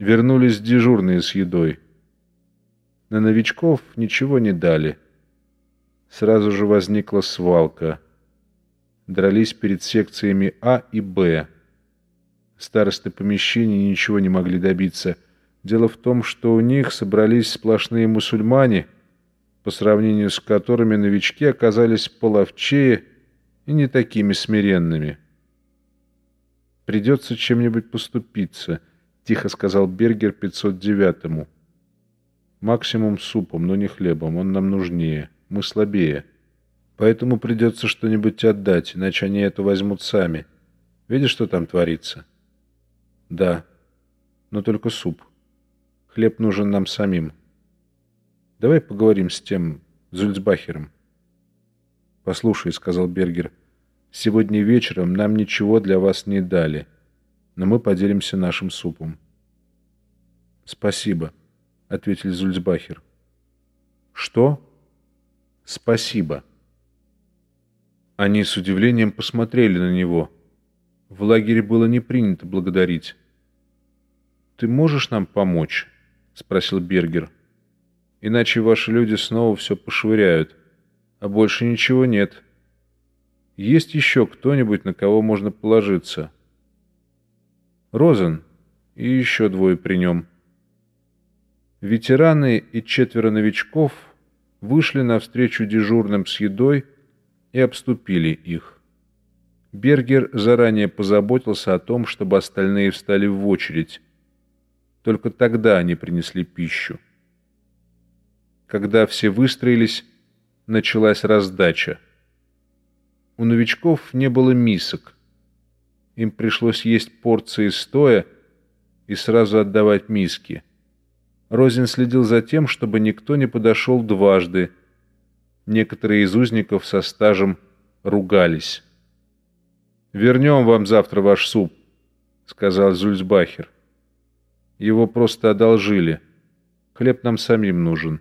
Вернулись дежурные с едой. На новичков ничего не дали. Сразу же возникла свалка. Дрались перед секциями А и Б. Старосты помещений ничего не могли добиться. Дело в том, что у них собрались сплошные мусульмане, по сравнению с которыми новички оказались половчее и не такими смиренными. «Придется чем-нибудь поступиться», — тихо сказал Бергер 509-му. «Максимум супом, но не хлебом, он нам нужнее, мы слабее. Поэтому придется что-нибудь отдать, иначе они это возьмут сами. Видишь, что там творится?» «Да, но только суп. Хлеб нужен нам самим. Давай поговорим с тем Зульцбахером». «Послушай», — сказал Бергер, — «сегодня вечером нам ничего для вас не дали, но мы поделимся нашим супом». «Спасибо», — ответил Зульцбахер. «Что?» «Спасибо». Они с удивлением посмотрели на него. В лагере было не принято благодарить. «Ты можешь нам помочь?» — спросил Бергер. «Иначе ваши люди снова все пошвыряют» а больше ничего нет. Есть еще кто-нибудь, на кого можно положиться? Розен и еще двое при нем. Ветераны и четверо новичков вышли навстречу дежурным с едой и обступили их. Бергер заранее позаботился о том, чтобы остальные встали в очередь. Только тогда они принесли пищу. Когда все выстроились, началась раздача. У новичков не было мисок. Им пришлось есть порции стоя и сразу отдавать миски. Розин следил за тем, чтобы никто не подошел дважды. Некоторые из узников со стажем ругались. «Вернем вам завтра ваш суп», — сказал Зульцбахер. «Его просто одолжили. Хлеб нам самим нужен.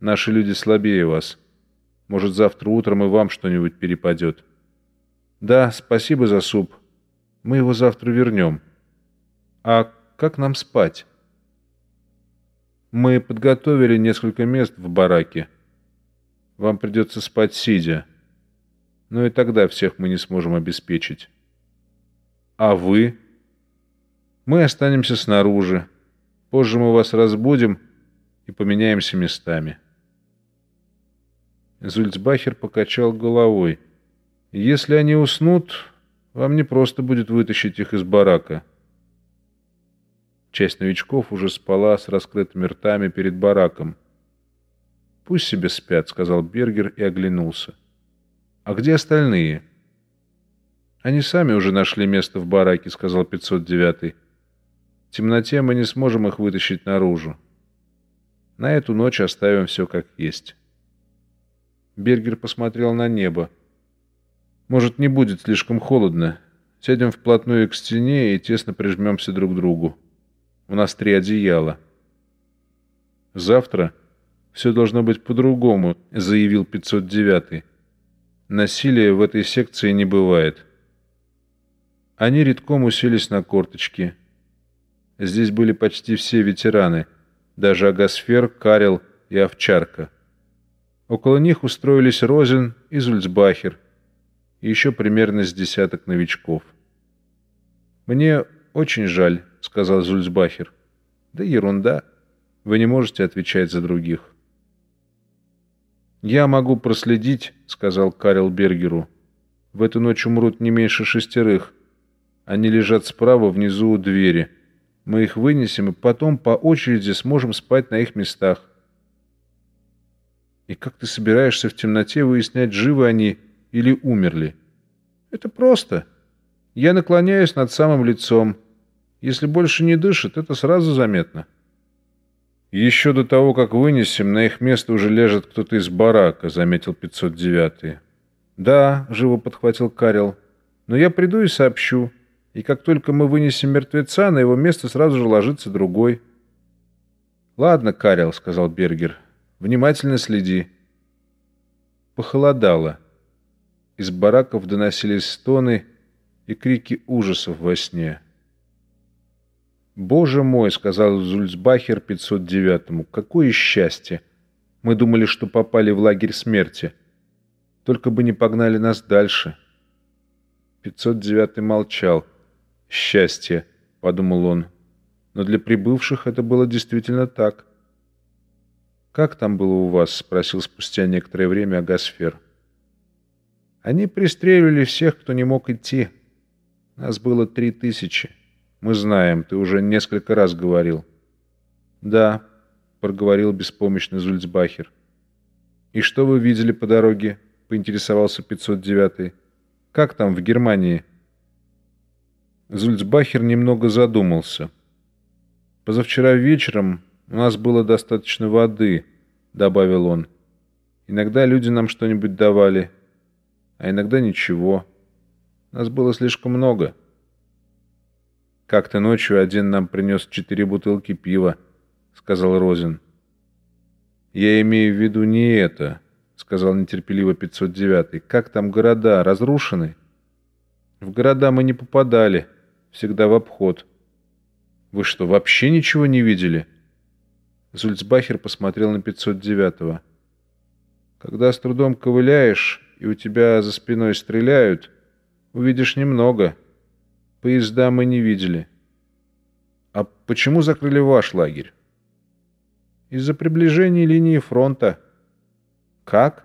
Наши люди слабее вас». Может, завтра утром и вам что-нибудь перепадет. Да, спасибо за суп. Мы его завтра вернем. А как нам спать? Мы подготовили несколько мест в бараке. Вам придется спать сидя. Но и тогда всех мы не сможем обеспечить. А вы? Мы останемся снаружи. Позже мы вас разбудим и поменяемся местами. Зульцбахер покачал головой. «Если они уснут, вам не просто будет вытащить их из барака». Часть новичков уже спала с раскрытыми ртами перед бараком. «Пусть себе спят», — сказал Бергер и оглянулся. «А где остальные?» «Они сами уже нашли место в бараке», — сказал 509-й. «В темноте мы не сможем их вытащить наружу. На эту ночь оставим все как есть». Бергер посмотрел на небо. «Может, не будет слишком холодно. Сядем вплотную к стене и тесно прижмемся друг к другу. У нас три одеяла». «Завтра все должно быть по-другому», — заявил 509-й. «Насилия в этой секции не бывает». Они редком уселись на корточки. Здесь были почти все ветераны, даже Агасфер, Карел и Овчарка. Около них устроились Розен и Зульцбахер, и еще примерно с десяток новичков. «Мне очень жаль», — сказал Зульцбахер. «Да ерунда. Вы не можете отвечать за других». «Я могу проследить», — сказал Карел Бергеру. «В эту ночь умрут не меньше шестерых. Они лежат справа внизу у двери. Мы их вынесем и потом по очереди сможем спать на их местах. И как ты собираешься в темноте выяснять, живы они или умерли? Это просто. Я наклоняюсь над самым лицом. Если больше не дышит, это сразу заметно. Еще до того, как вынесем, на их место уже лежит кто-то из барака, заметил 509-й. Да, живо подхватил Карел. Но я приду и сообщу. И как только мы вынесем мертвеца, на его место сразу же ложится другой. Ладно, Карел, сказал Бергер. Внимательно следи. Похолодало. Из бараков доносились стоны и крики ужасов во сне. «Боже мой!» — сказал Зульцбахер 509-му. «Какое счастье! Мы думали, что попали в лагерь смерти. Только бы не погнали нас дальше». 509-й молчал. «Счастье!» — подумал он. Но для прибывших это было действительно так. «Как там было у вас?» — спросил спустя некоторое время Агасфер. «Они пристреливали всех, кто не мог идти. Нас было три тысячи». «Мы знаем, ты уже несколько раз говорил». «Да», — проговорил беспомощный Зульцбахер. «И что вы видели по дороге?» — поинтересовался 509-й. «Как там, в Германии?» Зульцбахер немного задумался. «Позавчера вечером у нас было достаточно воды», — добавил он. «Иногда люди нам что-нибудь давали, а иногда ничего. Нас было слишком много». «Как-то ночью один нам принес четыре бутылки пива», — сказал Розин. «Я имею в виду не это», — сказал нетерпеливо 509-й. «Как там города? Разрушены?» «В города мы не попадали. Всегда в обход». «Вы что, вообще ничего не видели?» Зульцбахер посмотрел на 509-го. «Когда с трудом ковыляешь, и у тебя за спиной стреляют, увидишь немного». Поезда мы не видели. А почему закрыли ваш лагерь? Из-за приближения линии фронта. Как?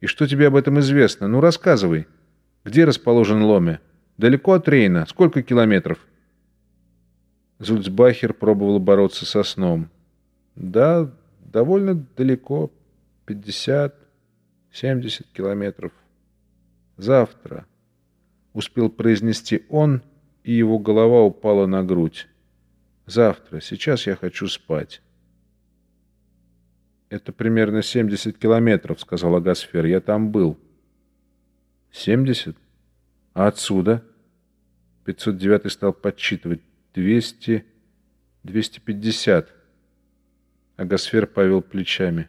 И что тебе об этом известно? Ну, рассказывай. Где расположен Ломе? Далеко от Рейна? Сколько километров? Зульцбахер пробовал бороться со сном. Да, довольно далеко. 50, 70 километров. Завтра успел произнести он, и его голова упала на грудь. «Завтра. Сейчас я хочу спать». «Это примерно 70 километров», — сказал Агасфер. «Я там был». «70? А отсюда?» 509 стал подсчитывать. «200... 250». Агасфер повел плечами.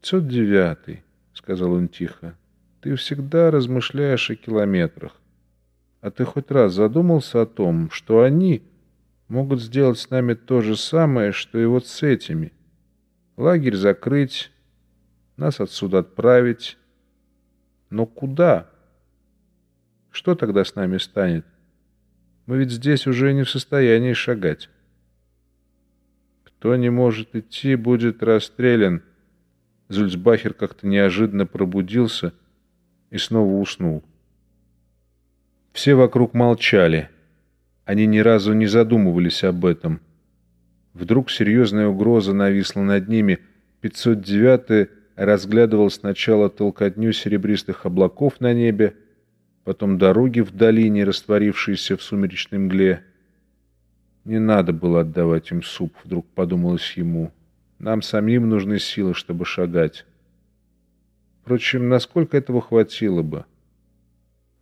«509», — сказал он тихо. Ты всегда размышляешь о километрах. А ты хоть раз задумался о том, что они могут сделать с нами то же самое, что и вот с этими? Лагерь закрыть, нас отсюда отправить. Но куда? Что тогда с нами станет? Мы ведь здесь уже не в состоянии шагать. Кто не может идти, будет расстрелян. Зульцбахер как-то неожиданно пробудился — и снова уснул. Все вокруг молчали. Они ни разу не задумывались об этом. Вдруг серьезная угроза нависла над ними. 509-й разглядывал сначала толкотню серебристых облаков на небе, потом дороги в долине, растворившиеся в сумеречной мгле. «Не надо было отдавать им суп», — вдруг подумалось ему. «Нам самим нужны силы, чтобы шагать». Впрочем, насколько этого хватило бы?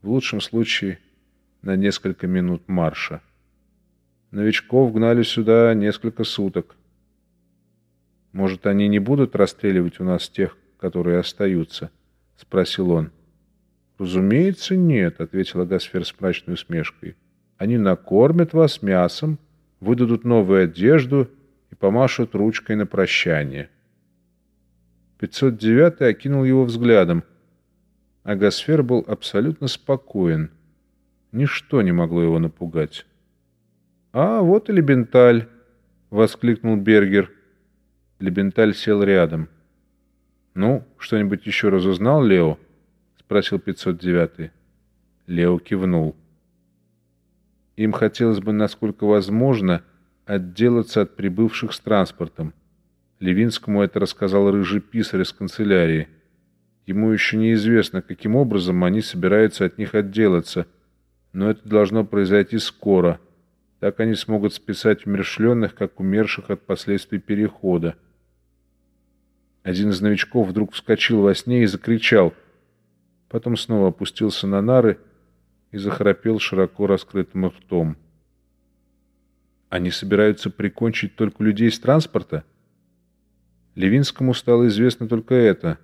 В лучшем случае на несколько минут марша. Новичков гнали сюда несколько суток. Может, они не будут расстреливать у нас тех, которые остаются? — спросил он. «Разумеется, нет», — ответила Гасфер с мрачной усмешкой. «Они накормят вас мясом, выдадут новую одежду помашут ручкой на прощание». 509 окинул его взглядом. Агасфер был абсолютно спокоен. Ничто не могло его напугать. «А, вот и Лебенталь!» — воскликнул Бергер. Лебенталь сел рядом. «Ну, что-нибудь еще разузнал, Лео?» — спросил 509-й. Лео кивнул. Им хотелось бы, насколько возможно, отделаться от прибывших с транспортом. Левинскому это рассказал рыжий писарь из канцелярии. Ему еще неизвестно, каким образом они собираются от них отделаться, но это должно произойти скоро. Так они смогут списать умершленных, как умерших от последствий перехода. Один из новичков вдруг вскочил во сне и закричал. Потом снова опустился на нары и захрапел широко раскрытым ртом. Они собираются прикончить только людей с транспорта? Левинскому стало известно только это,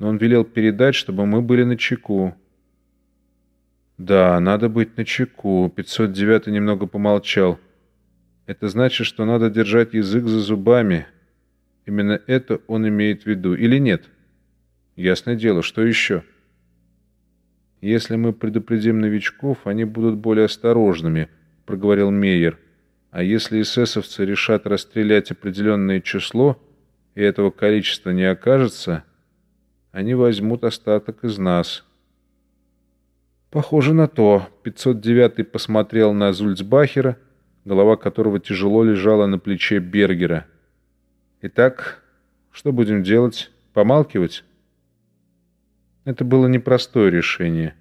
но он велел передать, чтобы мы были на чеку. «Да, надо быть на чеку», — 509 немного помолчал. Это значит, что надо держать язык за зубами. Именно это он имеет в виду. Или нет? Ясное дело, что еще? Если мы предупредим новичков, они будут более осторожными, проговорил Мейер. А если эсэсовцы решат расстрелять определенное число, и этого количества не окажется, они возьмут остаток из нас. Похоже на то. 509-й посмотрел на Зульцбахера, голова которого тяжело лежала на плече Бергера. Итак, что будем делать? Помалкивать? Это было непростое решение.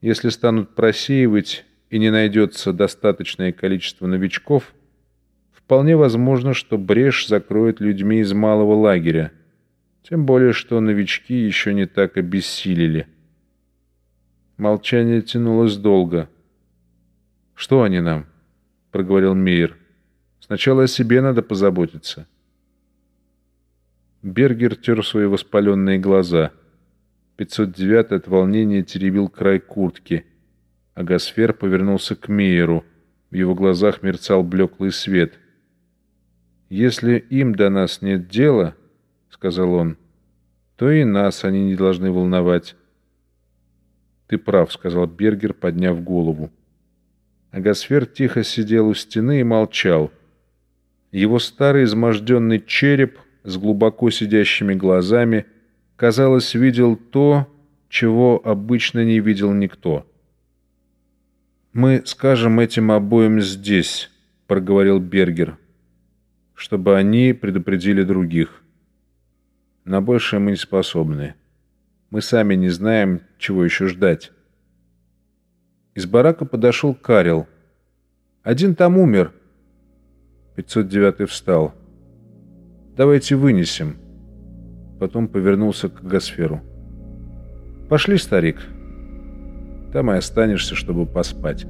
Если станут просеивать и не найдется достаточное количество новичков, вполне возможно, что брешь закроет людьми из малого лагеря, тем более, что новички еще не так обессилели. Молчание тянулось долго. «Что они нам?» — проговорил Мейер. «Сначала о себе надо позаботиться». Бергер тер свои воспаленные глаза. 509 от волнения теребил край куртки — а Гасфер повернулся к Мейеру. В его глазах мерцал блеклый свет. «Если им до нас нет дела, — сказал он, — то и нас они не должны волновать». «Ты прав», — сказал Бергер, подняв голову. Агасфер тихо сидел у стены и молчал. Его старый изможденный череп с глубоко сидящими глазами, казалось, видел то, чего обычно не видел никто. «Мы скажем этим обоим здесь», — проговорил Бергер, «чтобы они предупредили других. На большее мы не способны. Мы сами не знаем, чего еще ждать». Из барака подошел Карел. «Один там умер». 509 встал. «Давайте вынесем». Потом повернулся к Гасферу. «Пошли, старик». Там и останешься, чтобы поспать.